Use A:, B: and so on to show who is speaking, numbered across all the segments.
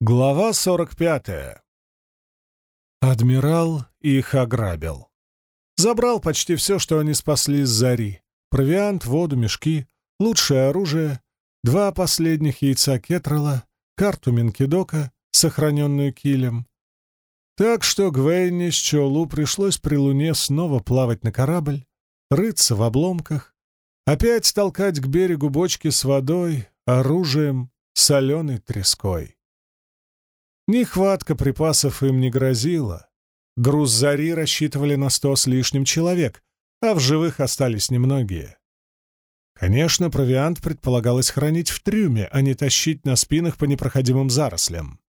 A: Глава 45. Адмирал их ограбил. Забрал почти все, что они спасли с зари. Провиант, воду, мешки, лучшее оружие, два последних яйца Кетрала, карту Минкидока, сохраненную килем. Так что Гвейне с Чолу пришлось при луне снова плавать на корабль, рыться в обломках, опять толкать к берегу бочки с водой, оружием, соленой треской. Нехватка припасов им не грозила. Груз зари рассчитывали на сто с лишним человек, а в живых остались немногие. Конечно, провиант предполагалось хранить в трюме, а не тащить на спинах по непроходимым зарослям.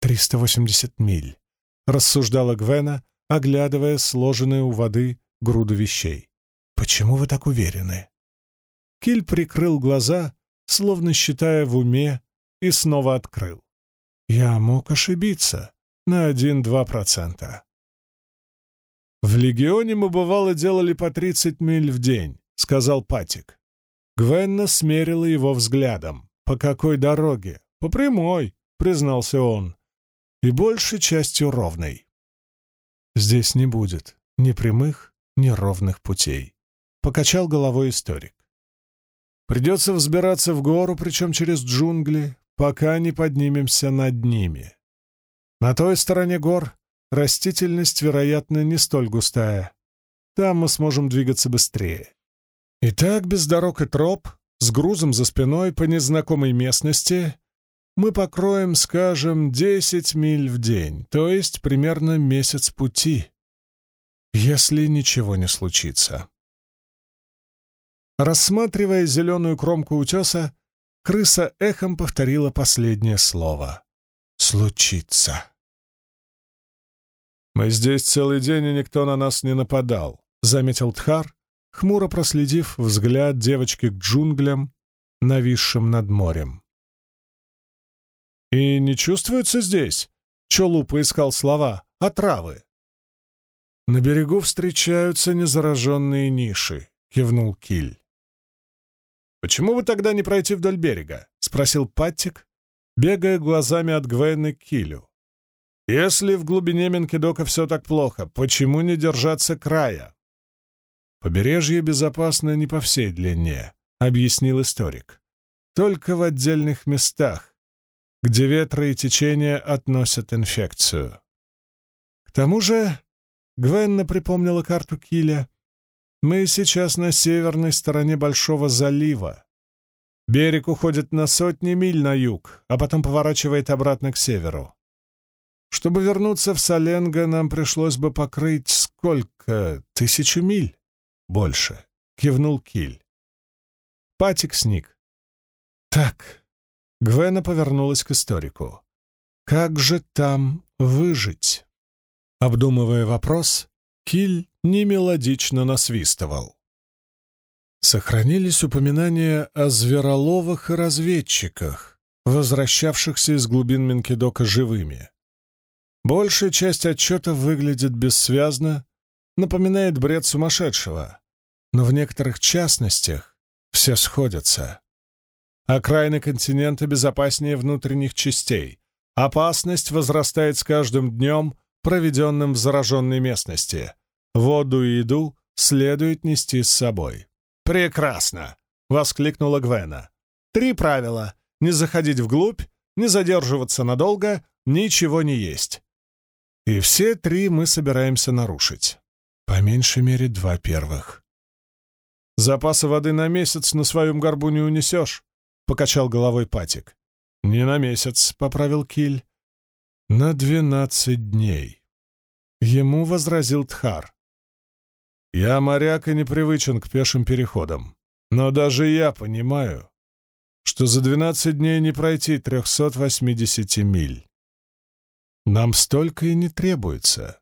A: «Триста восемьдесят миль», — рассуждала Гвена, оглядывая сложенные у воды груду вещей. «Почему вы так уверены?» Киль прикрыл глаза, словно считая в уме, и снова открыл. Я мог ошибиться на один-два процента. «В Легионе мы, бывало, делали по тридцать миль в день», — сказал Патик. Гвенна смерила его взглядом. «По какой дороге?» «По прямой», — признался он. «И большей частью ровной». «Здесь не будет ни прямых, ни ровных путей», — покачал головой историк. «Придется взбираться в гору, причем через джунгли, пока не поднимемся над ними. На той стороне гор растительность, вероятно, не столь густая. Там мы сможем двигаться быстрее. И так, без дорог и троп, с грузом за спиной по незнакомой местности, мы покроем, скажем, 10 миль в день, то есть примерно месяц пути, если ничего не случится. Рассматривая зеленую кромку утеса, крыса эхом повторила последнее слово. «Случится». «Мы здесь целый день, и никто на нас не нападал», — заметил Тхар, хмуро проследив взгляд девочки к джунглям, нависшим над морем. «И не чувствуется здесь?» — Чолу поискал слова. «Отравы». «На берегу встречаются незараженные ниши», — кивнул Киль. «Почему бы тогда не пройти вдоль берега?» — спросил Паттик, бегая глазами от Гвены к Килю. «Если в глубине Менкедока все так плохо, почему не держаться края?» «Побережье безопасно не по всей длине», — объяснил историк. «Только в отдельных местах, где ветры и течения относят инфекцию». К тому же, Гвенна припомнила карту Киля, мы сейчас на северной стороне Большого залива. Берег уходит на сотни миль на юг, а потом поворачивает обратно к северу. Чтобы вернуться в Соленго, нам пришлось бы покрыть сколько? Тысячу миль? Больше. Кивнул Киль. Патик сник. Так. Гвена повернулась к историку. Как же там выжить? Обдумывая вопрос, Киль немелодично насвистывал. Сохранились упоминания о звероловах и разведчиках, возвращавшихся из глубин Менкидока живыми. Большая часть отчета выглядит бессвязно, напоминает бред сумасшедшего, но в некоторых частностях все сходятся. Окраины континента безопаснее внутренних частей. Опасность возрастает с каждым днем, проведенным в зараженной местности. Воду и еду следует нести с собой. «Прекрасно!» — воскликнула Гвена. «Три правила — не заходить вглубь, не задерживаться надолго, ничего не есть. И все три мы собираемся нарушить. По меньшей мере два первых. «Запасы воды на месяц на своем горбу не унесешь», — покачал головой Патик. «Не на месяц», — поправил Киль. «На двенадцать дней». Ему возразил Тхар. Я моряк и непривычен к пешим переходам. Но даже я понимаю, что за 12 дней не пройти 380 миль. Нам столько и не требуется.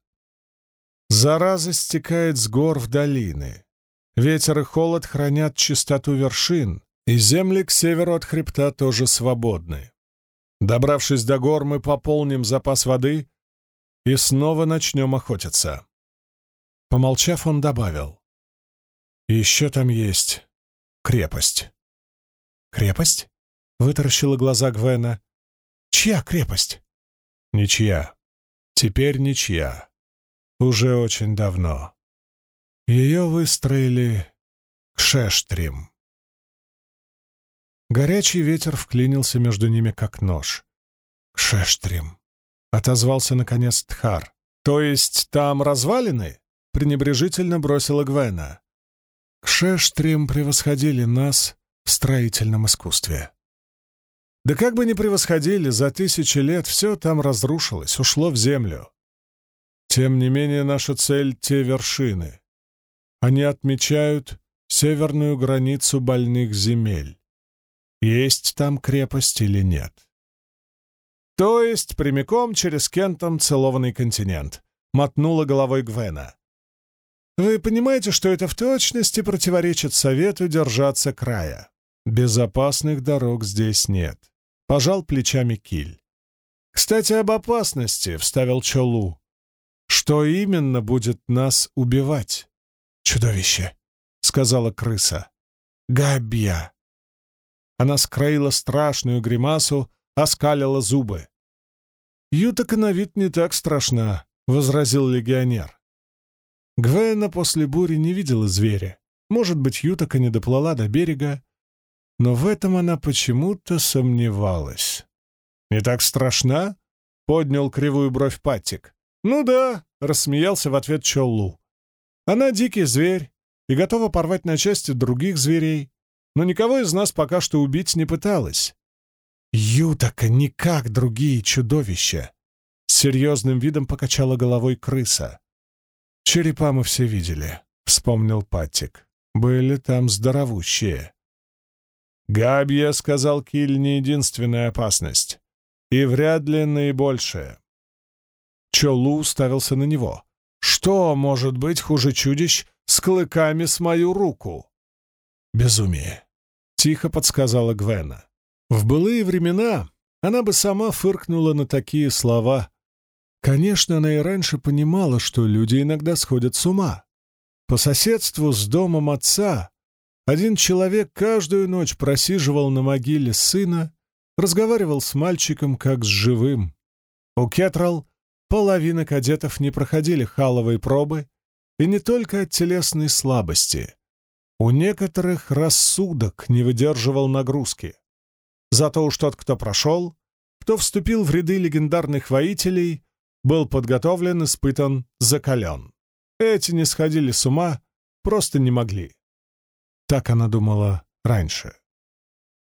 A: Зараза стекает с гор в долины. Ветер и холод хранят чистоту вершин, и земли к северу от хребта тоже свободны. Добравшись до гор, мы пополним запас воды и снова начнем охотиться. Помолчав, он добавил. «Еще там есть крепость». «Крепость?» — вытаращила глаза Гвена. Чья крепость?» «Ничья. Теперь ничья. Уже очень давно. Ее выстроили к Шештрим». Горячий ветер вклинился между ними, как нож. «К Шештрим», — отозвался наконец Тхар. «То есть там развалины?» — пренебрежительно бросила Гвена. Кшештрим превосходили нас в строительном искусстве. Да как бы ни превосходили, за тысячи лет все там разрушилось, ушло в землю. Тем не менее, наша цель — те вершины. Они отмечают северную границу больных земель. Есть там крепость или нет? То есть прямиком через Кентом целованный континент, мотнула головой Гвена. Вы понимаете, что это в точности противоречит совету держаться края. Безопасных дорог здесь нет. Пожал плечами Киль. Кстати, об опасности, вставил Чолу. Что именно будет нас убивать? Чудовище, сказала крыса. Габья. Она скроила страшную гримасу, оскалила зубы. «Ютака на вид не так страшна», — возразил легионер. Гвена после бури не видела зверя. Может быть, Ютака не доплыла до берега, но в этом она почему-то сомневалась. «Не так страшна?» — поднял кривую бровь Паттик. «Ну да», — рассмеялся в ответ Чоллу. «Она дикий зверь и готова порвать на части других зверей, но никого из нас пока что убить не пыталась». «Ютака не как другие чудовища!» С серьезным видом покачала головой крыса. «Черепа мы все видели», — вспомнил Паттик. «Были там здоровущие». «Габья», — сказал Киль, — «не единственная опасность. И вряд ли наибольшая». Чолу уставился на него. «Что может быть хуже чудищ с клыками с мою руку?» «Безумие», — тихо подсказала Гвена. В былые времена она бы сама фыркнула на такие слова, Конечно, она и раньше понимала, что люди иногда сходят с ума. По соседству с домом отца один человек каждую ночь просиживал на могиле сына, разговаривал с мальчиком как с живым. У Кетрал половина кадетов не проходили халовой пробы, и не только от телесной слабости. У некоторых рассудок не выдерживал нагрузки. Зато уж тот, кто прошел, кто вступил в ряды легендарных воителей, был подготовлен, испытан, закален. Эти не сходили с ума, просто не могли. Так она думала раньше.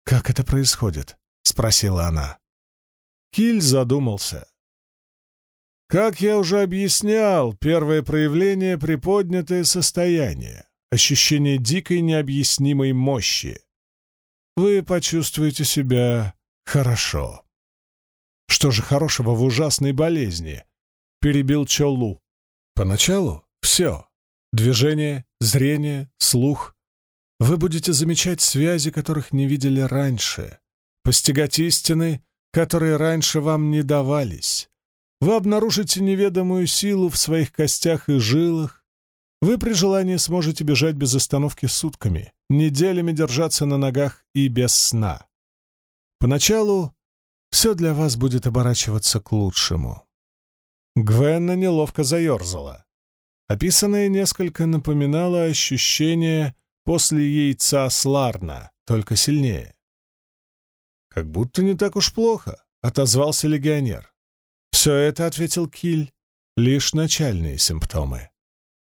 A: «Как это происходит?» — спросила она. Киль задумался. Как я уже объяснял, первое проявление — приподнятое состояние, ощущение дикой необъяснимой мощи. Вы почувствуете себя хорошо. Что же хорошего в ужасной болезни? Перебил Чолу. Поначалу все. Движение, зрение, слух. Вы будете замечать связи, которых не видели раньше, постигать истины, которые раньше вам не давались. Вы обнаружите неведомую силу в своих костях и жилах. Вы при желании сможете бежать без остановки сутками, неделями держаться на ногах и без сна. Поначалу все для вас будет оборачиваться к лучшему». Гвенна неловко заерзала. Описанное несколько напоминало ощущение после яйца Сларна, только сильнее. «Как будто не так уж плохо», — отозвался легионер. «Все это, — ответил Киль, — лишь начальные симптомы.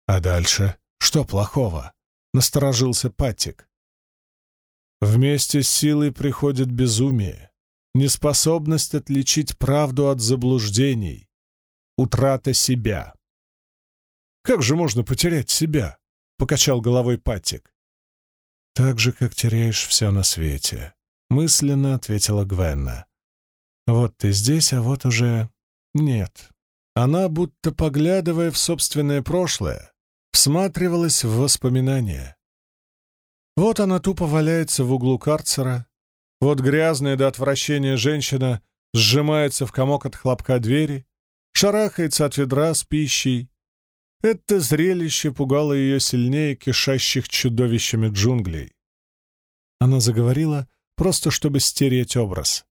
A: А дальше что плохого?» — насторожился Паттик. «Вместе с силой приходит безумие неспособность отличить правду от заблуждений, утрата себя. «Как же можно потерять себя?» — покачал головой Паттик. «Так же, как теряешь все на свете», — мысленно ответила Гвенна. «Вот ты здесь, а вот уже нет». Она, будто поглядывая в собственное прошлое, всматривалась в воспоминания. Вот она тупо валяется в углу карцера, вот грязная до отвращения женщина сжимается в комок от хлопка двери, шарахается от ведра с пищей. Это зрелище пугало ее сильнее кишащих чудовищами джунглей. Она заговорила, просто чтобы стереть образ.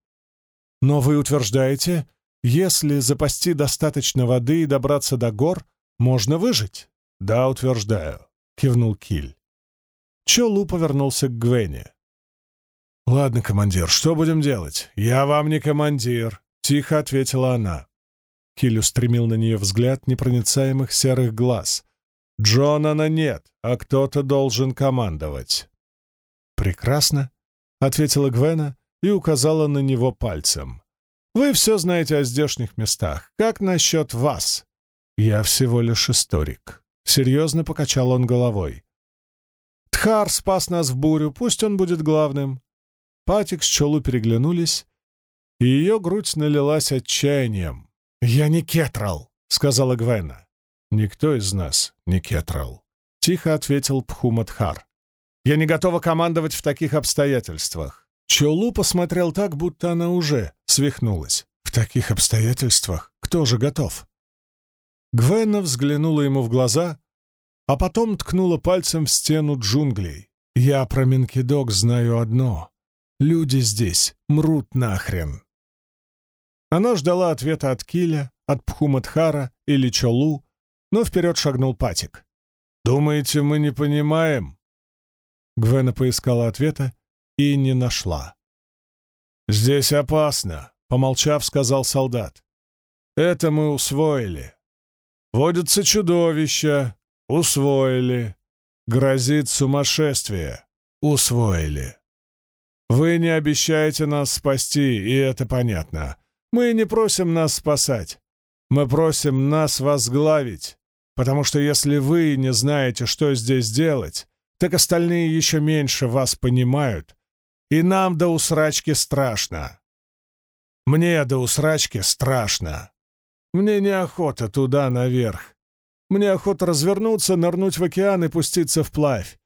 A: Но вы утверждаете, если запасти достаточно воды и добраться до гор, можно выжить? Да, утверждаю, кивнул Киль. Чолу повернулся к Гвене. «Ладно, командир, что будем делать? Я вам не командир», — тихо ответила она. Киль устремил на нее взгляд непроницаемых серых глаз. «Джонана нет, а кто-то должен командовать». «Прекрасно», — ответила Гвена и указала на него пальцем. «Вы все знаете о здешних местах. Как насчет вас?» «Я всего лишь историк». Серьезно покачал он головой. «Тхар спас нас в бурю, пусть он будет главным». Патик с Чолу переглянулись, и ее грудь налилась отчаянием. «Я не Кетрал», — сказала Гвена. «Никто из нас не Кетрал», — тихо ответил Пхумадхар. «Я не готова командовать в таких обстоятельствах». Чолу посмотрел так, будто она уже свихнулась. «В таких обстоятельствах кто же готов?» Гвена взглянула ему в глаза, а потом ткнула пальцем в стену джунглей. «Я про Минкидок знаю одно. Люди здесь мрут нахрен». Она ждала ответа от Киля, от Пхумадхара или Чолу, но вперед шагнул Патик. «Думаете, мы не понимаем?» Гвена поискала ответа и не нашла. «Здесь опасно», — помолчав, сказал солдат. «Это мы усвоили. Водятся чудовища. Усвоили. Грозит сумасшествие. Усвоили. Вы не обещаете нас спасти, и это понятно. Мы не просим нас спасать. Мы просим нас возглавить, потому что если вы не знаете, что здесь делать, так остальные еще меньше вас понимают, и нам до усрачки страшно. Мне до усрачки страшно. Мне неохота туда наверх. Мне охота развернуться, нырнуть в океан и пуститься вплавь.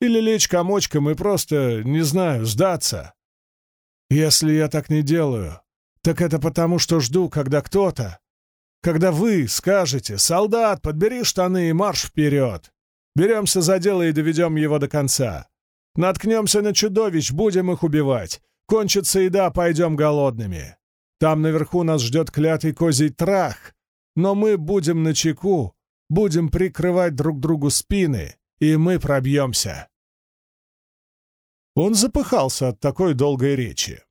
A: Или лечь комочком и просто, не знаю, сдаться. Если я так не делаю, так это потому, что жду, когда кто-то, когда вы скажете «Солдат, подбери штаны и марш вперед!» Беремся за дело и доведем его до конца. Наткнемся на чудовищ, будем их убивать. Кончится еда, пойдем голодными. Там наверху нас ждет клятый козий трах, но мы будем на чеку, будем прикрывать друг другу спины, и мы пробьемся. Он запыхался от такой долгой речи.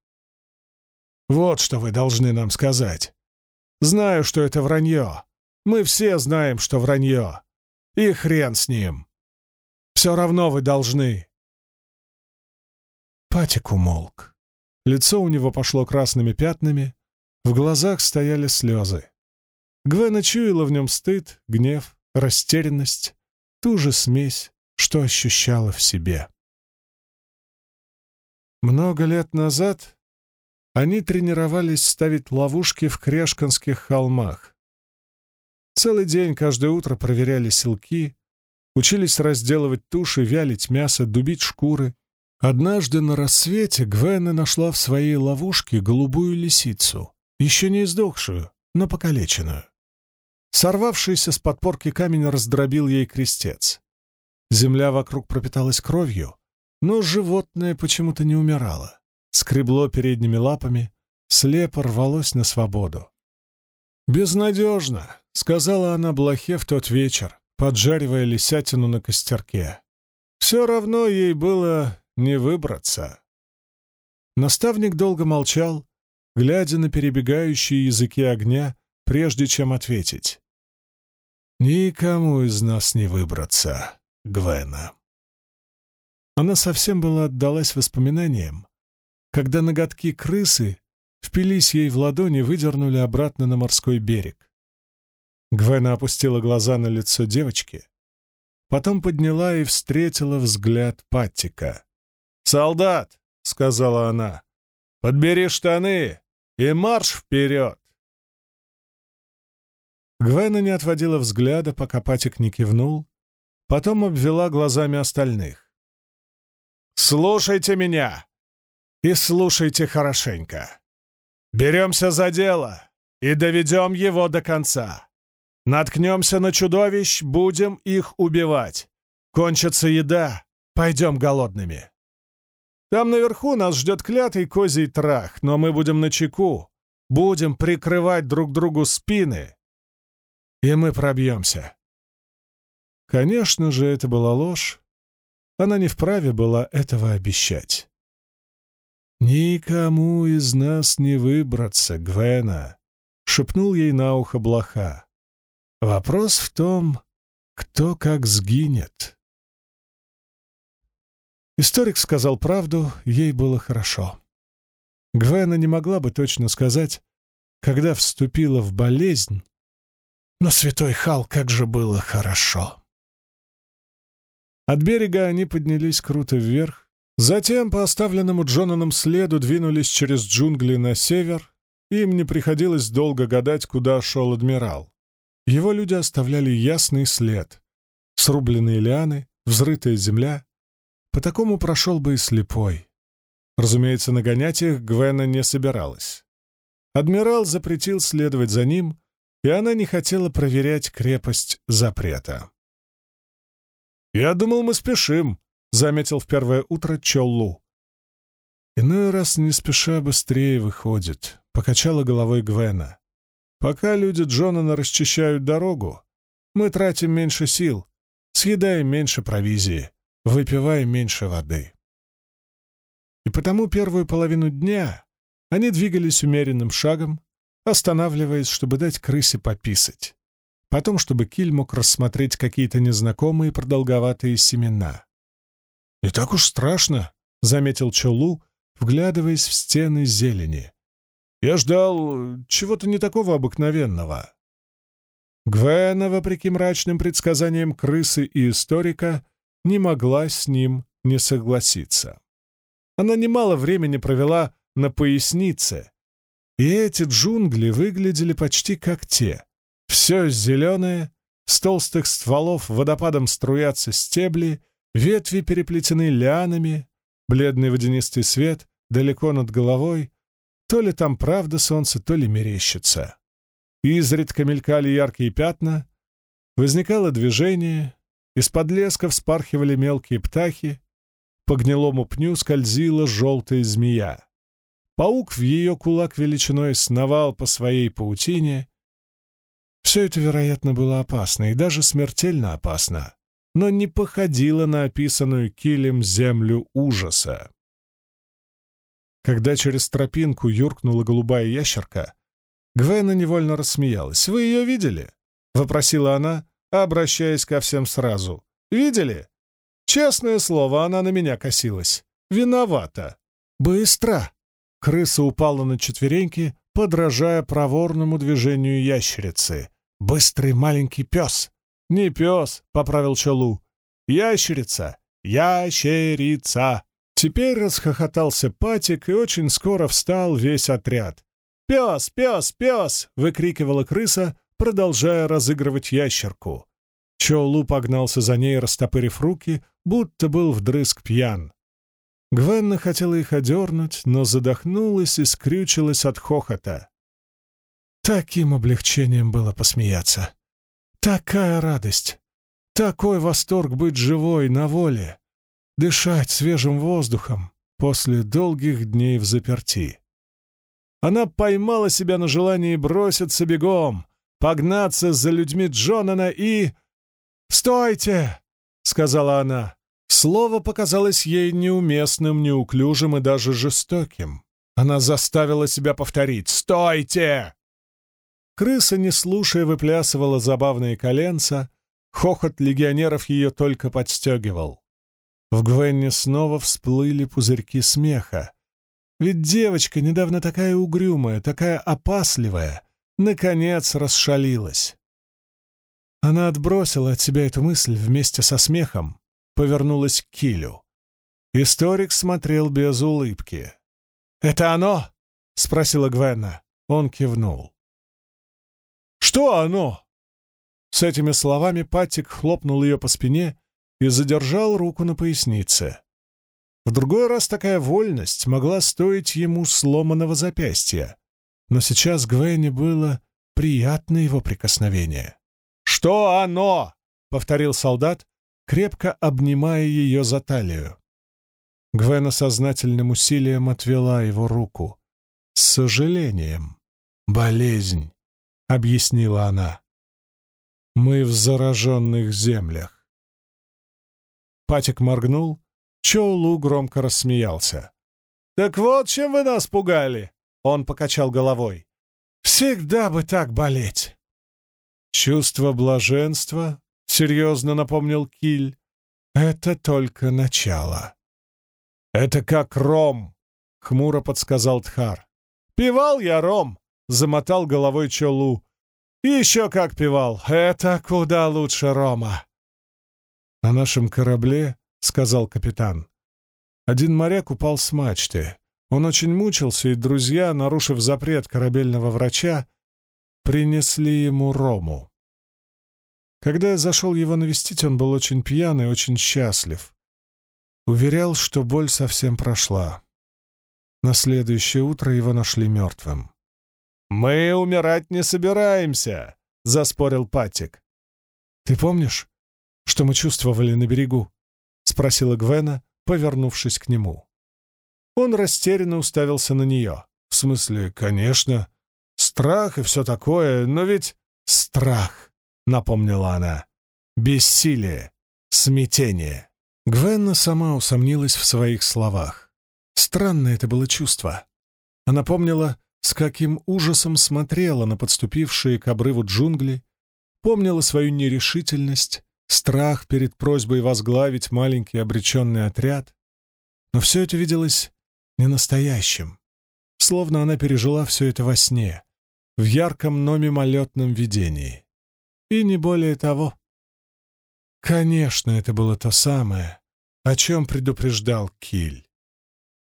A: Вот что вы должны нам сказать. Знаю, что это вранье. Мы все знаем, что вранье. И хрен с ним. Все равно вы должны. Патик умолк. Лицо у него пошло красными пятнами, в глазах стояли слезы. Гвена чуяла в нем стыд, гнев, растерянность, ту же смесь, что ощущала в себе. Много лет назад они тренировались ставить ловушки в Крешканских холмах. Целый день, каждое утро проверяли селки, учились разделывать туши, вялить мясо, дубить шкуры. Однажды на рассвете Гвена нашла в своей ловушке голубую лисицу, еще не издохшую, но покалеченную. Сорвавшийся с подпорки камень раздробил ей крестец. Земля вокруг пропиталась кровью, но животное почему-то не умирало скребло передними лапами, слепо рвалось на свободу. «Безнадежно», — сказала она блохе в тот вечер, поджаривая лисятину на костерке. «Все равно ей было не выбраться». Наставник долго молчал, глядя на перебегающие языки огня, прежде чем ответить. «Никому из нас не выбраться, Гвена». Она совсем была отдалась воспоминаниям, когда ноготки крысы впились ей в ладони и выдернули обратно на морской берег. Гвена опустила глаза на лицо девочки, потом подняла и встретила взгляд Паттика. «Солдат!» — сказала она. «Подбери штаны и марш вперед!» Гвена не отводила взгляда, пока Патик не кивнул, потом обвела глазами остальных. «Слушайте меня!» И слушайте хорошенько. Беремся за дело и доведем его до конца. Наткнемся на чудовищ, будем их убивать. Кончится еда, пойдем голодными. Там наверху нас ждет клятый козий трах, но мы будем на чеку, будем прикрывать друг другу спины, и мы пробьемся». Конечно же, это была ложь. Она не вправе была этого обещать. «Никому из нас не выбраться, Гвена», — шепнул ей на ухо блоха. «Вопрос в том, кто как сгинет». Историк сказал правду, ей было хорошо. Гвена не могла бы точно сказать, когда вступила в болезнь, но святой Хал, как же было хорошо. От берега они поднялись круто вверх, затем по оставленному Джонаном следу двинулись через джунгли на север, им не приходилось долго гадать, куда шел адмирал. Его люди оставляли ясный след. Срубленные лианы, взрытая земля. По такому прошел бы и слепой. Разумеется, нагонять их Гвена не собиралась. Адмирал запретил следовать за ним, и она не хотела проверять крепость запрета. «Я думал, мы спешим», — заметил в первое утро Чоллу. «Иной раз не спеша быстрее выходит», — покачала головой Гвена. «Пока люди Джонана расчищают дорогу, мы тратим меньше сил, съедаем меньше провизии, выпиваем меньше воды». И потому первую половину дня они двигались умеренным шагом, останавливаясь, чтобы дать крысе пописать потом, чтобы Киль мог рассмотреть какие-то незнакомые продолговатые семена. «Не так уж страшно», — заметил Чолу, вглядываясь в стены зелени. «Я ждал чего-то не такого обыкновенного». Гвена, вопреки мрачным предсказаниям крысы и историка, не могла с ним не согласиться. Она немало времени провела на пояснице, и эти джунгли выглядели почти как те, все зеленое, с толстых стволов водопадом струятся стебли, ветви переплетены лианами, бледный водянистый свет далеко над головой, то ли там правда солнце, то ли мерещится. Изредка мелькали яркие пятна, возникало движение, из-под леска вспархивали мелкие птахи, по гнилому пню скользила желтая змея. Паук в ее кулак величиной сновал по своей паутине, все это, вероятно, было опасно и даже смертельно опасно, но не походило на описанную килем землю ужаса. Когда через тропинку юркнула голубая ящерка, Гвена невольно рассмеялась. «Вы ее видели?» — вопросила она, обращаясь ко всем сразу. «Видели?» Честное слово, она на меня косилась. Виновата. Быстро! Крыса упала на четвереньки, подражая проворному движению ящерицы. Быстрый маленький пес. Не пес, поправил Чалу. Ящерица. Ящерица. Теперь расхохотался Патик, и очень скоро встал весь отряд. «Пес! Пес! Пес!» — выкрикивала крыса, продолжая разыгрывать ящерку. Чоулу погнался за ней, растопырив руки, будто был вдрызг пьян. Гвенна хотела их одернуть, но задохнулась и скрючилась от хохота. Таким облегчением было посмеяться. Такая радость! Такой восторг быть живой, на воле! Дышать свежим воздухом после долгих дней в заперти. Она поймала себя на желании броситься бегом, погнаться за людьми Джонана и... «Стойте!» — сказала она. Слово показалось ей неуместным, неуклюжим и даже жестоким. Она заставила себя повторить «Стойте!» Крыса, не слушая, выплясывала забавные коленца, хохот легионеров ее только подстегивал. В Гвенне снова всплыли пузырьки смеха. Ведь девочка, недавно такая угрюмая, такая опасливая, наконец расшалилась. Она отбросила от себя эту мысль вместе со смехом, повернулась к Килю. Историк смотрел без улыбки. «Это оно?» — спросила Гвенна. Он кивнул. «Что оно?» С этими словами Паттик хлопнул ее по спине и задержал руку на пояснице. В другой раз такая вольность могла стоить ему сломанного запястья, но сейчас Гвене было приятно его прикосновение. «Что оно?» — повторил солдат, крепко обнимая ее за талию. Гвена сознательным усилием отвела его руку. «С сожалением. Болезнь», — объяснила она. «Мы в зараженных землях». Патик моргнул, Чоулу громко рассмеялся. «Так вот, чем вы нас пугали!» — он покачал головой. «Всегда бы так болеть!» «Чувство блаженства», — серьезно напомнил Киль, — «это только начало». «Это как ром», — хмуро подсказал Тхар. «Пивал я ром», — замотал головой Чолу. «Еще как пивал. Это куда лучше рома». «На нашем корабле», — сказал капитан, — «один моряк упал с мачты. Он очень мучился, и друзья, нарушив запрет корабельного врача, принесли ему рому. Когда я зашел его навестить, он был очень пьян и очень счастлив. Уверял, что боль совсем прошла. На следующее утро его нашли мертвым. «Мы умирать не собираемся», — заспорил Патик. «Ты помнишь, что мы чувствовали на берегу?» — спросила Гвена, повернувшись к нему. Он растерянно уставился на нее. «В смысле, конечно, Страх и все такое, но ведь страх, напомнила она. Бессилие, смятение. Гвенна сама усомнилась в своих словах. Странное это было чувство. Она помнила, с каким ужасом смотрела на подступившие к обрыву джунгли, помнила свою нерешительность, страх перед просьбой возглавить маленький обреченный отряд. Но все это виделось ненастоящим, словно она пережила все это во сне, в ярком, но мимолетном видении. И не более того. Конечно, это было то самое, о чем предупреждал Киль.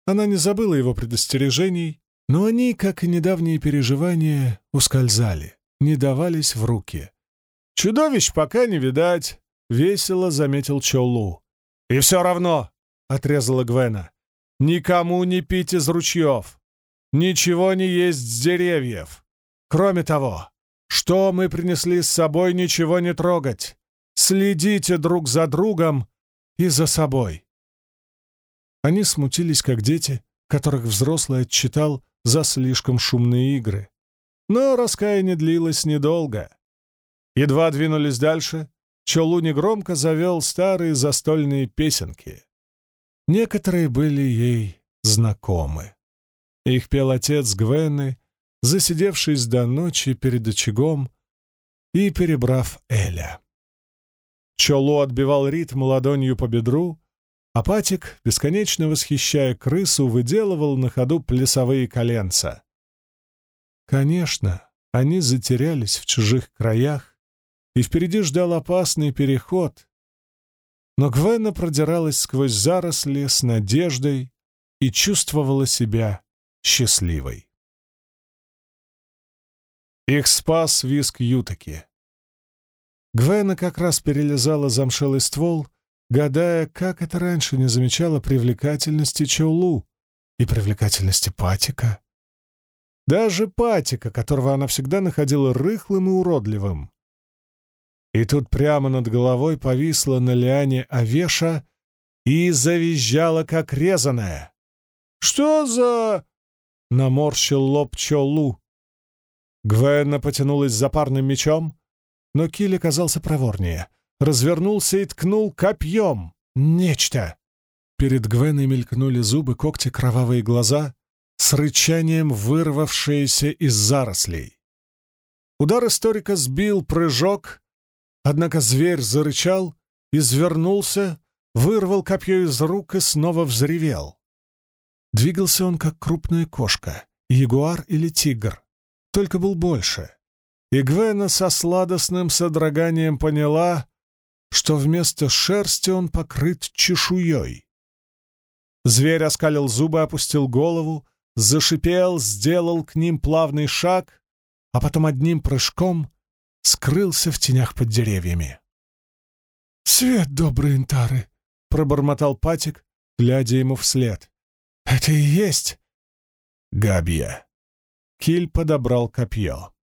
A: Она не забыла его предостережений, но они, как и недавние переживания, ускользали, не давались в руки. «Чудовищ пока не видать», — весело заметил Чоулу. «И все равно», — отрезала Гвена, — «никому не пить из ручьев, ничего не есть с деревьев. Кроме того, что мы принесли с собой, ничего не трогать. Следите друг за другом и за собой. Они смутились, как дети, которых взрослый отчитал за слишком шумные игры. Но раскаяние длилось недолго. Едва двинулись дальше, Чолу негромко завел старые застольные песенки. Некоторые были ей знакомы. Их пел отец Гвены засидевшись до ночи перед очагом и перебрав Эля. Чоло отбивал ритм ладонью по бедру, а Патик, бесконечно восхищая крысу, выделывал на ходу плясовые коленца. Конечно, они затерялись в чужих краях, и впереди ждал опасный переход. Но Гвена продиралась сквозь заросли с надеждой и чувствовала себя счастливой. Их спас виск Ютаки. Гвена как раз перелезала замшелый ствол, гадая, как это раньше не замечала привлекательности Чоулу и привлекательности Патика. Даже Патика, которого она всегда находила рыхлым и уродливым. И тут прямо над головой повисла на лиане овеша и завизжала, как резаная. «Что за...» — наморщил лоб Чолу. Гвенна потянулась за парным мечом, но Киль оказался проворнее. Развернулся и ткнул копьем. Нечто! Перед Гвеной мелькнули зубы, когти, кровавые глаза, с рычанием вырвавшиеся из зарослей. Удар историка сбил прыжок, однако зверь зарычал, извернулся, вырвал копье из рук и снова взревел. Двигался он, как крупная кошка, ягуар или тигр только был больше. И Гвена со сладостным содроганием поняла, что вместо шерсти он покрыт чешуей. Зверь оскалил зубы, опустил голову, зашипел, сделал к ним плавный шаг, а потом одним прыжком скрылся в тенях под деревьями. «Свет добрый, Интары!» — пробормотал Патик, глядя ему вслед. «Это и есть Габья!» Киль подобрал копье.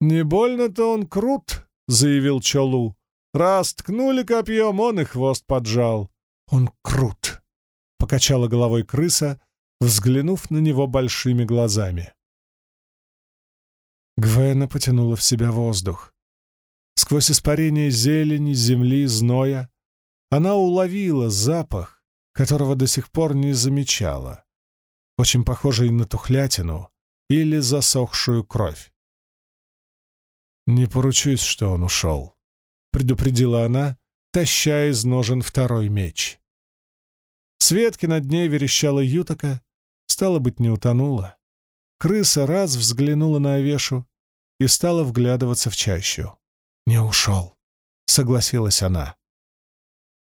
A: «Не больно-то он крут», — заявил Чолу. «Раз ткнули копьем, он и хвост поджал». «Он крут», покачала головой крыса, взглянув на него большими глазами. Гвена потянула в себя воздух. Сквозь испарение зелени, земли, зноя она уловила запах, которого до сих пор не замечала, очень похожий на тухлятину или засохшую кровь. «Не поручусь, что он ушел», — предупредила она, таща из ножен второй меч. Светки над ней верещала Ютака, стало быть, не утонула. Крыса раз взглянула на Овешу и стала вглядываться в чащу. «Не ушел», — согласилась она.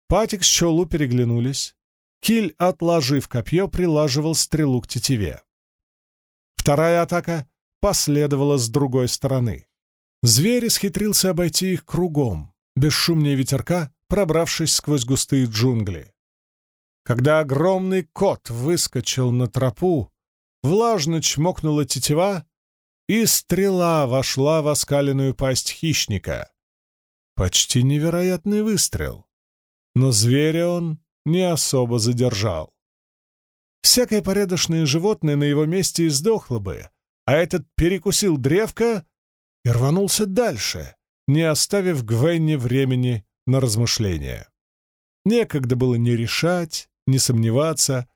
A: Патик с Чолу переглянулись. Киль, отложив копье, прилаживал стрелу к тетиве. Вторая атака последовала с другой стороны. Зверь исхитрился обойти их кругом, бесшумнее ветерка, пробравшись сквозь густые джунгли. Когда огромный кот выскочил на тропу, влажно чмокнула тетива, и стрела вошла в оскаленную пасть хищника. Почти невероятный выстрел. Но зверя он не особо задержал. Всякое порядочное животное на его месте издохло бы, а этот перекусил древко и рванулся дальше, не оставив Гвенне времени на размышления. Некогда было не решать, не сомневаться,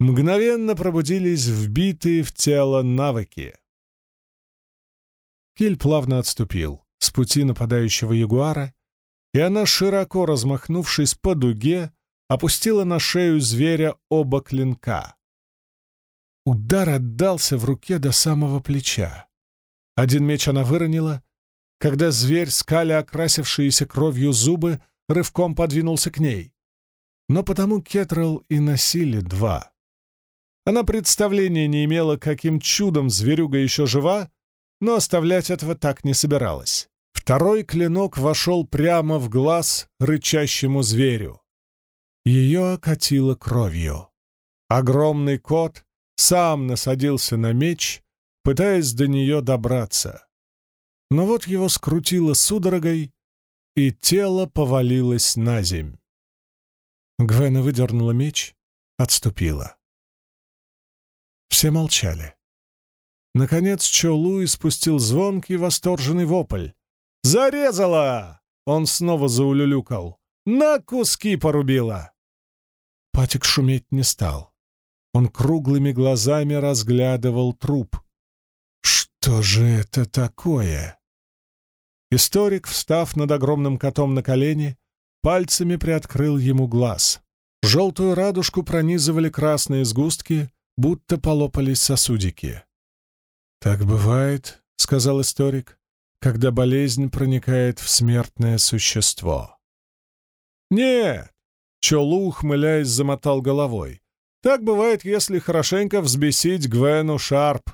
A: мгновенно пробудились вбитые в тело навыки. Киль плавно отступил с пути нападающего ягуара, и она, широко размахнувшись по дуге, опустила на шею зверя оба клинка. Удар отдался в руке до самого плеча. Один меч она выронила, когда зверь, скаля окрасившиеся кровью зубы, рывком подвинулся к ней. Но потому Кетрал и носили два. Она представления не имела, каким чудом зверюга еще жива, но оставлять этого так не собиралась. Второй клинок вошел прямо в глаз рычащему зверю. Ее окатило кровью. Огромный кот сам насадился на меч, пытаясь до нее добраться. Но вот его скрутило судорогой, и тело повалилось на земь. Гвена выдернула меч, отступила. Все молчали. Наконец Чолу испустил звонкий восторженный вопль. «Зарезала!» — он снова заулюлюкал. «На куски порубила!» Патик шуметь не стал. Он круглыми глазами разглядывал труп. «Что же это такое?» Историк, встав над огромным котом на колени, пальцами приоткрыл ему глаз. Желтую радужку пронизывали красные сгустки, будто полопались сосудики. «Так бывает», — сказал историк, — «когда болезнь проникает в смертное существо». «Нет!» — Чолу, ухмыляясь, замотал головой. «Так бывает, если хорошенько взбесить Гвену Шарп».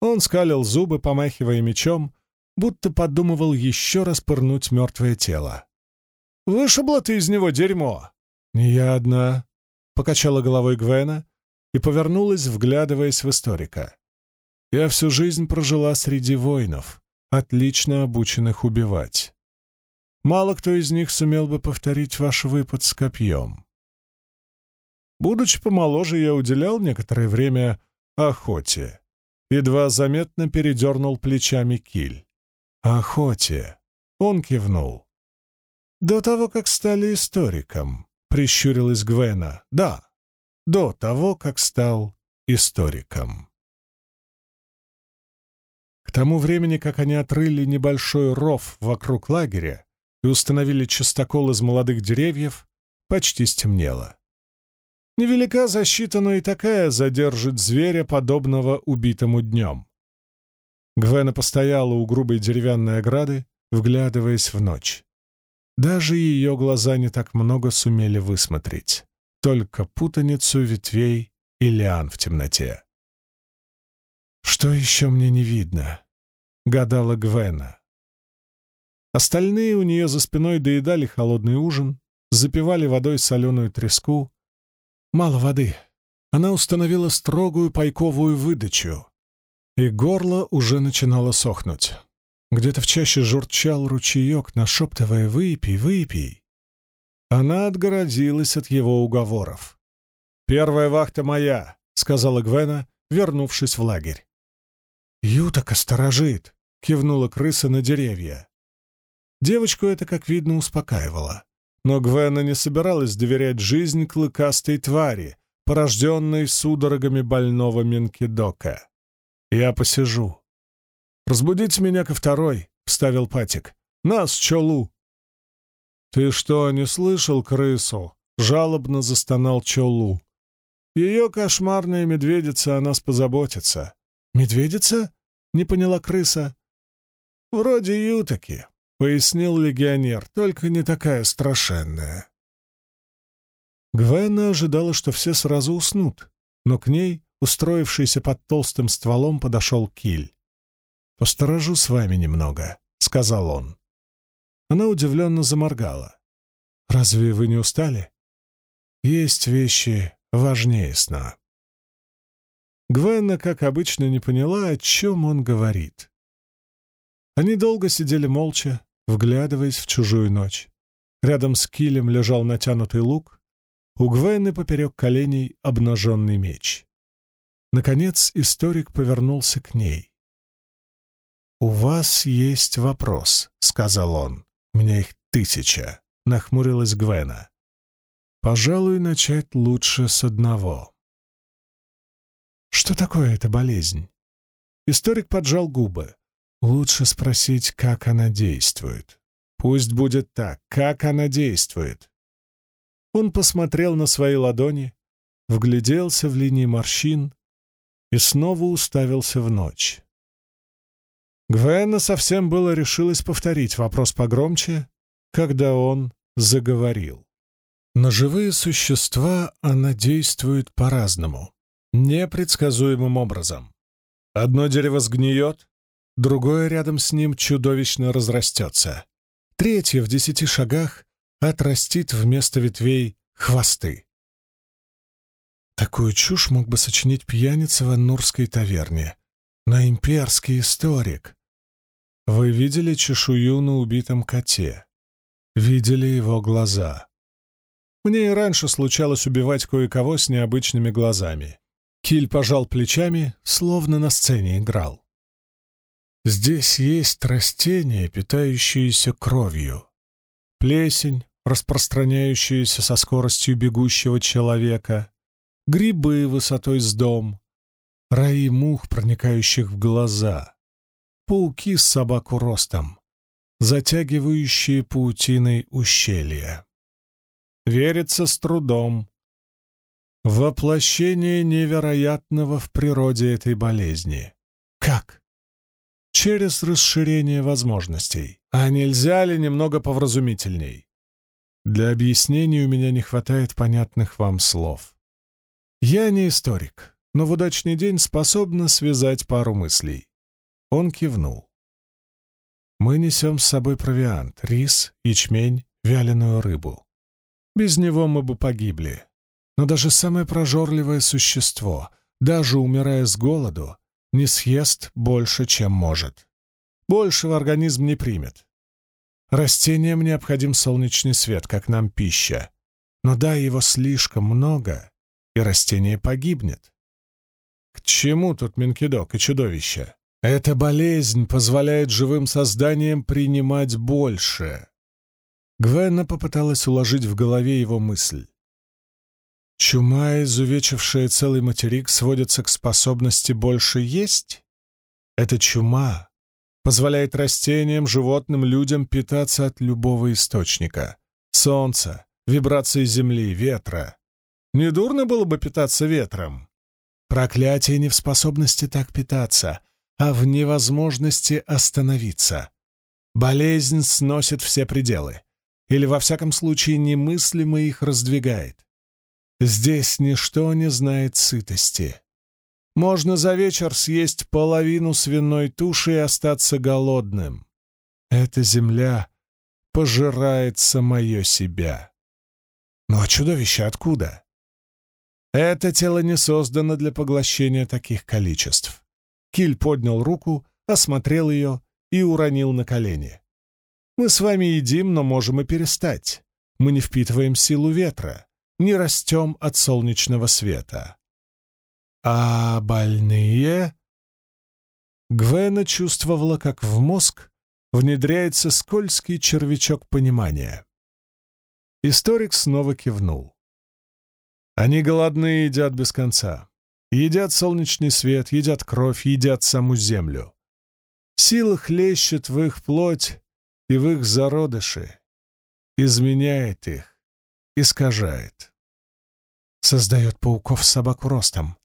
A: Он скалил зубы, помахивая мечом, будто подумывал еще раз пырнуть мертвое тело. «Вышибла ты из него дерьмо!» «Не я одна», — покачала головой Гвена и повернулась, вглядываясь в историка. Я всю жизнь прожила среди воинов, отлично обученных убивать. Мало кто из них сумел бы повторить ваш выпад с копьем. Будучи помоложе, я уделял некоторое время охоте. Едва заметно передернул плечами киль. Охоте. Он кивнул. До того, как стали историком, прищурилась Гвена. Да, до того, как стал историком. К тому времени, как они отрыли небольшой ров вокруг лагеря и установили частокол из молодых деревьев, почти стемнело. Невелика защита, но и такая задержит зверя, подобного убитому днем. Гвена постояла у грубой деревянной ограды, вглядываясь в ночь. Даже ее глаза не так много сумели высмотреть, только путаницу ветвей и лиан в темноте. «Что еще мне не видно?» — гадала Гвена. Остальные у нее за спиной доедали холодный ужин, запивали водой соленую треску. Мало воды. Она установила строгую пайковую выдачу, и горло уже начинало сохнуть. Где-то в чаще журчал ручеек, нашептывая «выпей, выпей». Она отгородилась от его уговоров. «Первая вахта моя», — сказала Гвена, вернувшись в лагерь. «Ютака сторожит», — кивнула крыса на деревья. Девочку это, как видно, успокаивало. Но Гвена не собиралась доверять жизнь клыкастой твари, порожденной судорогами больного Минкидока. «Я посижу». «Разбудите меня ко второй», — вставил Патик. «Нас, Чолу». «Ты что, не слышал крысу?» — жалобно застонал Чолу. «Ее кошмарная медведица о нас позаботится». «Медведица?» — не поняла крыса. «Вроде Ютаки», — пояснил легионер, — «только не такая страшенная». Гвена ожидала, что все сразу уснут, но к ней, устроившийся под толстым стволом, подошел Киль. «Посторожу с вами немного», — сказал он. Она удивленно заморгала. «Разве вы не устали?» «Есть вещи важнее сна». Гвенна, как обычно, не поняла, о чем он говорит. Они долго сидели молча, вглядываясь в чужую ночь. Рядом с килем лежал натянутый лук, у Гвенны поперек коленей обнаженный меч. Наконец историк повернулся к ней. «У вас есть вопрос», — сказал он. У меня их тысяча», — нахмурилась Гвена. «Пожалуй, начать лучше с одного». «Что такое эта болезнь?» Историк поджал губы. «Лучше спросить, как она действует. Пусть будет так, как она действует». Он посмотрел на свои ладони, вгляделся в линии морщин и снова уставился в ночь. Гвена совсем было решилась повторить вопрос погромче, когда он заговорил. На живые существа она действует по-разному, непредсказуемым образом. Одно дерево сгниет, другое рядом с ним чудовищно разрастется, третье в десяти шагах отрастит вместо ветвей хвосты. Такую чушь мог бы сочинить пьяница в Аннурской таверне, но имперский историк вы видели чешую на убитом коте? Видели его глаза? Мне и раньше случалось убивать кое-кого с необычными глазами. Киль пожал плечами, словно на сцене играл. Здесь есть растения, питающиеся кровью. Плесень, распространяющаяся со скоростью бегущего человека, грибы высотой с дом, раи мух, проникающих в глаза, пауки с собаку ростом, затягивающие паутиной ущелья. Верится с трудом. Воплощение невероятного в природе этой болезни. Как? Через расширение возможностей. А нельзя ли немного повразумительней? Для объяснений у меня не хватает понятных вам слов. Я не историк, но в удачный день способна связать пару мыслей. Он кивнул. «Мы несем с собой провиант, рис, ячмень, вяленую рыбу. Без него мы бы погибли. Но даже самое прожорливое существо, даже умирая с голоду, не съест больше, чем может. Большего организм не примет. Растениям необходим солнечный свет, как нам пища. Но дай его слишком много, и растение погибнет. К чему тут Минкидок и чудовище? Эта болезнь позволяет живым созданиям принимать больше. Гвенна попыталась уложить в голове его мысль. Чума, изувечившая целый материк, сводится к способности больше есть? Эта чума позволяет растениям, животным, людям питаться от любого источника. Солнца, вибрации земли, ветра. Недурно было бы питаться ветром. Проклятие не в способности так питаться, а в невозможности остановиться. Болезнь сносит все пределы, или, во всяком случае, немыслимо их раздвигает. Здесь ничто не знает сытости. Можно за вечер съесть половину свиной туши и остаться голодным. Эта земля пожирает самое себя. Ну а чудовище откуда? Это тело не создано для поглощения таких количеств. Киль поднял руку, осмотрел ее и уронил на колени. «Мы с вами едим, но можем и перестать. Мы не впитываем силу ветра. Не растем от солнечного света. А больные... Гвена чувствовала, как в мозг внедряется скользкий червячок понимания. Историк снова кивнул. Они голодны и едят без конца. Едят солнечный свет, едят кровь, едят саму землю. Сила хлещет в их плоть и в их зародыши, изменяет их, искажает. Создает пауков с собаку ростом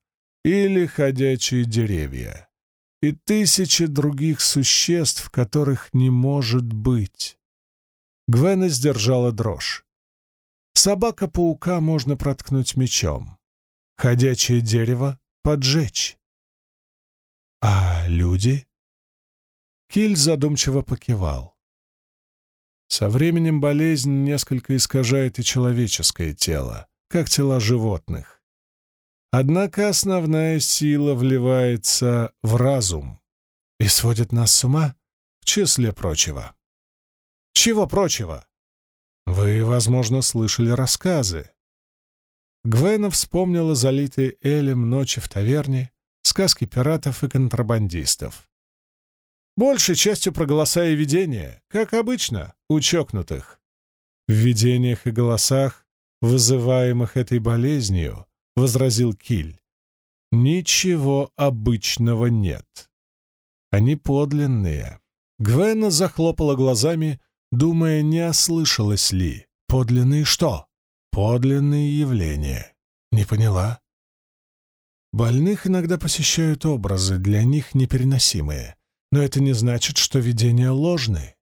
A: или ходячие деревья и тысячи других существ, которых не может быть. Гвена сдержала дрожь. Собака-паука можно проткнуть мечом. Ходячее дерево — поджечь. А люди? Киль задумчиво покивал. Со временем болезнь несколько искажает и человеческое тело, как тела животных. Однако основная сила вливается в разум и сводит нас с ума в числе прочего. Чего прочего? Вы, возможно, слышали рассказы. Гвена вспомнила залитые Элем ночи в таверне, сказки пиратов и контрабандистов. Большей частью про голоса и видения, как обычно, у чокнутых. В видениях и голосах, вызываемых этой болезнью, возразил Киль, ничего обычного нет. Они подлинные. Гвена захлопала глазами, думая, не ослышалась ли. Подлинные что? Подлинные явления. Не поняла? Больных иногда посещают образы, для них непереносимые. Но это не значит, что видения ложны.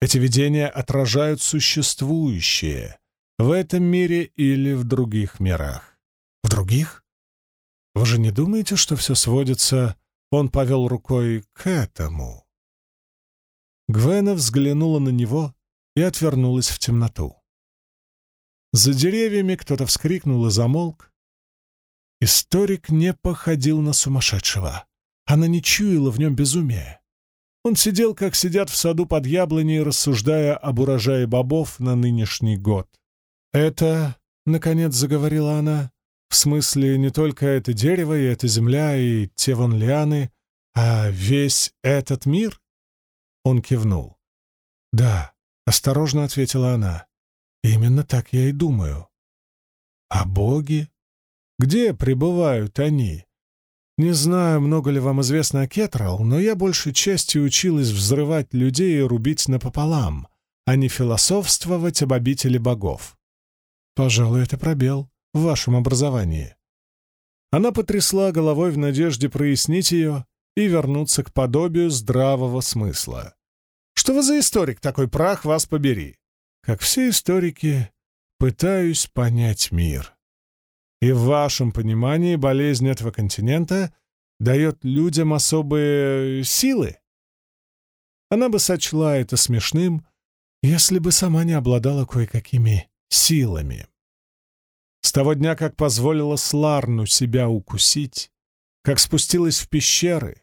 A: Эти видения отражают существующее в этом мире или в других мирах. В других? Вы же не думаете, что все сводится... Он повел рукой к этому. Гвена взглянула на него и отвернулась в темноту. За деревьями кто-то вскрикнул и замолк. Историк не походил на сумасшедшего. Она не чуяла в нем безумия. Он сидел, как сидят в саду под яблоней, рассуждая об урожае бобов на нынешний год. «Это...» — наконец заговорила она. «В смысле, не только это дерево и эта земля и те вон лианы, а весь этот мир?» Он кивнул. «Да», — осторожно ответила она. «Именно так я и думаю». «А боги? Где пребывают они?» Не знаю, много ли вам известно о Кетрал, но я большей частью училась взрывать людей и рубить напополам, а не философствовать об обители богов. Пожалуй, это пробел в вашем образовании. Она потрясла головой в надежде прояснить ее и вернуться к подобию здравого смысла. Что вы за историк такой прах, вас побери? Как все историки, пытаюсь понять мир. И в вашем понимании болезнь этого континента дает людям особые силы? Она бы сочла это смешным, если бы сама не обладала кое-какими силами. С того дня, как позволила Сларну себя укусить, как спустилась в пещеры,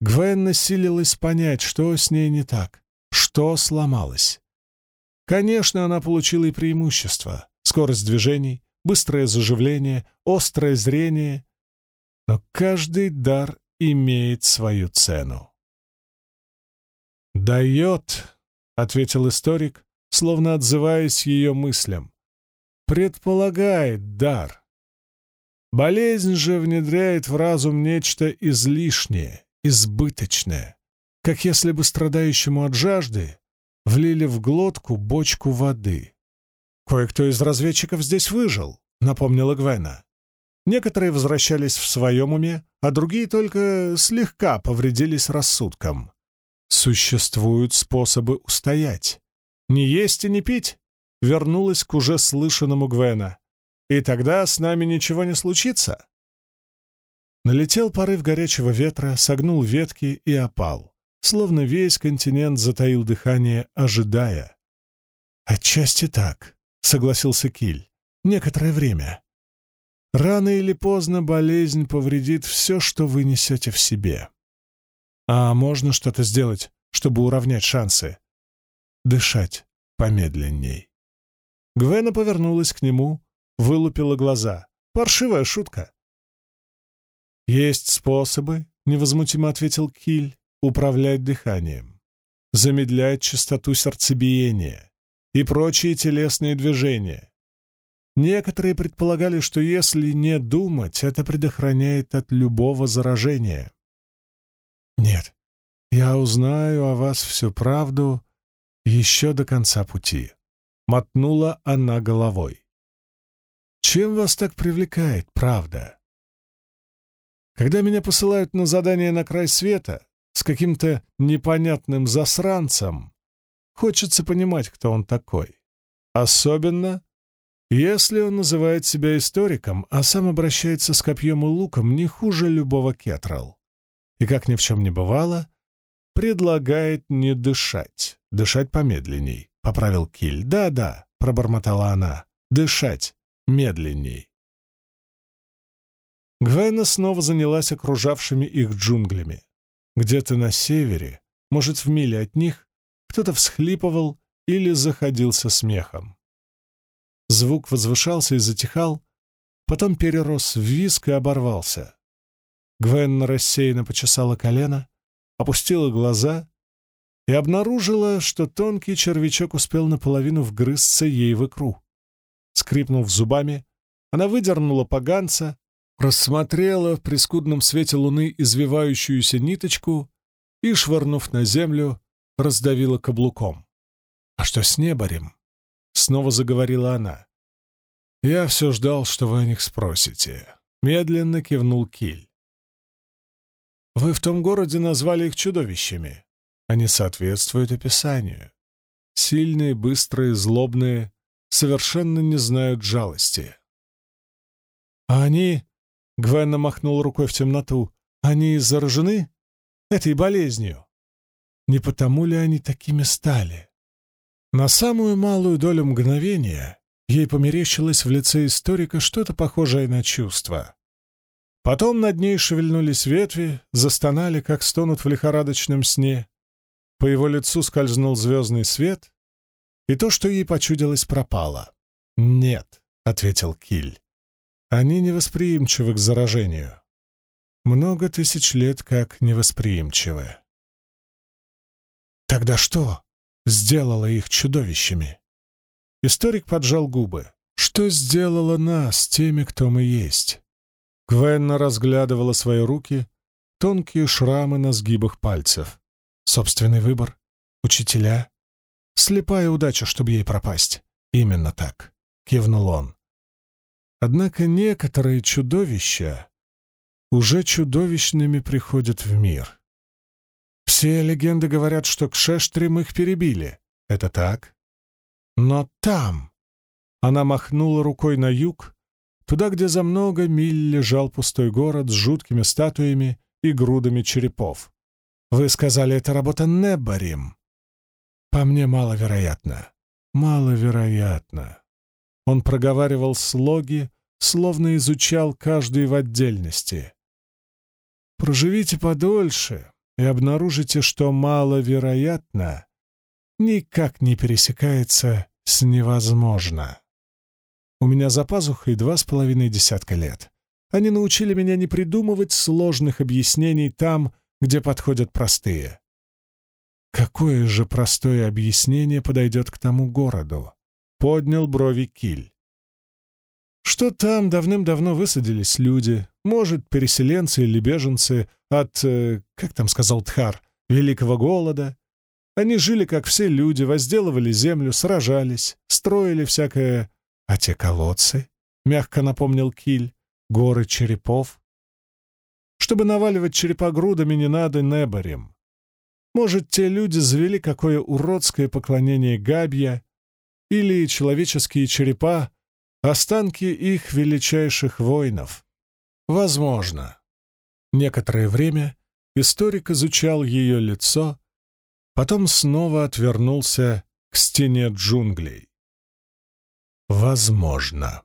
A: Гвен насилилась понять, что с ней не так, что сломалось. Конечно, она получила и преимущество — скорость движений, быстрое заживление, острое зрение. Но каждый дар имеет свою цену. «Дает», — ответил историк, словно отзываясь ее мыслям, — «предполагает дар. Болезнь же внедряет в разум нечто излишнее, избыточное, как если бы страдающему от жажды влили в глотку бочку воды. «Кое-кто из разведчиков здесь выжил», — напомнила Гвена. Некоторые возвращались в своем уме, а другие только слегка повредились рассудком. Существуют способы устоять. Не есть и не пить вернулась к уже слышанному Гвена. И тогда с нами ничего не случится. Налетел порыв горячего ветра, согнул ветки и опал, словно весь континент затаил дыхание, ожидая. Отчасти так. — согласился Киль. «Некоторое время. Рано или поздно болезнь повредит все, что вы несете в себе. А можно что-то сделать, чтобы уравнять шансы? Дышать помедленней». Гвена повернулась к нему, вылупила глаза. «Паршивая шутка». «Есть способы», — невозмутимо ответил Киль, — «управлять дыханием, замедлять частоту сердцебиения и прочие телесные движения. Некоторые предполагали, что если не думать, это предохраняет от любого заражения. Нет, я узнаю о вас всю правду еще до конца пути. Мотнула она головой. Чем вас так привлекает правда? Когда меня посылают на задание на край света с каким-то непонятным засранцем, хочется понимать, кто он такой. Особенно, если он называет себя историком, а сам обращается с копьем и луком не хуже любого кетрал. И, как ни в чем не бывало, предлагает не дышать, дышать помедленней, — поправил Киль. «Да-да», — пробормотала она, — «дышать медленней». Гвена снова занялась окружавшими их джунглями. Где-то на севере, может, в миле от них, кто-то всхлипывал или заходился смехом. Звук возвышался и затихал, потом перерос в виск и оборвался. Гвен рассеянно почесала колено, опустила глаза и обнаружила, что тонкий червячок успел наполовину вгрызться ей в икру. Скрипнув зубами, она выдернула поганца, рассмотрела в прискудном свете луны извивающуюся ниточку и, швырнув на землю, раздавила каблуком. «А что с неборем?» — снова заговорила она. «Я все ждал, что вы о них спросите». Медленно кивнул Киль. «Вы в том городе назвали их чудовищами. Они соответствуют описанию. Сильные, быстрые, злобные, совершенно не знают жалости». «А они...» — Гвенна махнул рукой в темноту. «Они заражены этой болезнью? Не потому ли они такими стали?» На самую малую долю мгновения ей померещилось в лице историка что-то похожее на чувство. Потом над ней шевельнулись ветви, застонали, как стонут в лихорадочном сне. По его лицу скользнул звездный свет, и то, что ей почудилось, пропало. «Нет», — ответил Киль, — «они невосприимчивы к заражению. Много тысяч лет как невосприимчивы». «Тогда что?» сделало их чудовищами. Историк поджал губы. Что сделало нас теми, кто мы есть? Гвенна разглядывала свои руки, тонкие шрамы на сгибах пальцев. Собственный выбор? Учителя? Слепая удача, чтобы ей пропасть. Именно так, — кивнул он. Однако некоторые чудовища уже чудовищными приходят в мир. Все легенды говорят, что к Шештрим их перебили. Это так? Но там... Она махнула рукой на юг, туда, где за много миль лежал пустой город с жуткими статуями и грудами черепов. Вы сказали, это работа Небарим. По мне маловероятно. Маловероятно. Он проговаривал слоги, словно изучал каждый в отдельности. Проживите подольше, и обнаружите, что маловероятно никак не пересекается с невозможно. У меня за пазухой два с половиной десятка лет. Они научили меня не придумывать сложных объяснений там, где подходят простые. Какое же простое объяснение подойдет к тому городу? Поднял брови Киль. Что там давным-давно высадились люди, может, переселенцы или беженцы от, э, как там сказал Тхар, великого голода. Они жили, как все люди, возделывали землю, сражались, строили всякое... А те колодцы, — мягко напомнил Киль, — горы черепов. Чтобы наваливать черепа грудами, не надо неборем. Может, те люди завели какое уродское поклонение Габья или человеческие черепа, останки их величайших воинов. Возможно. Некоторое время историк изучал ее лицо, потом снова отвернулся к стене джунглей. Возможно.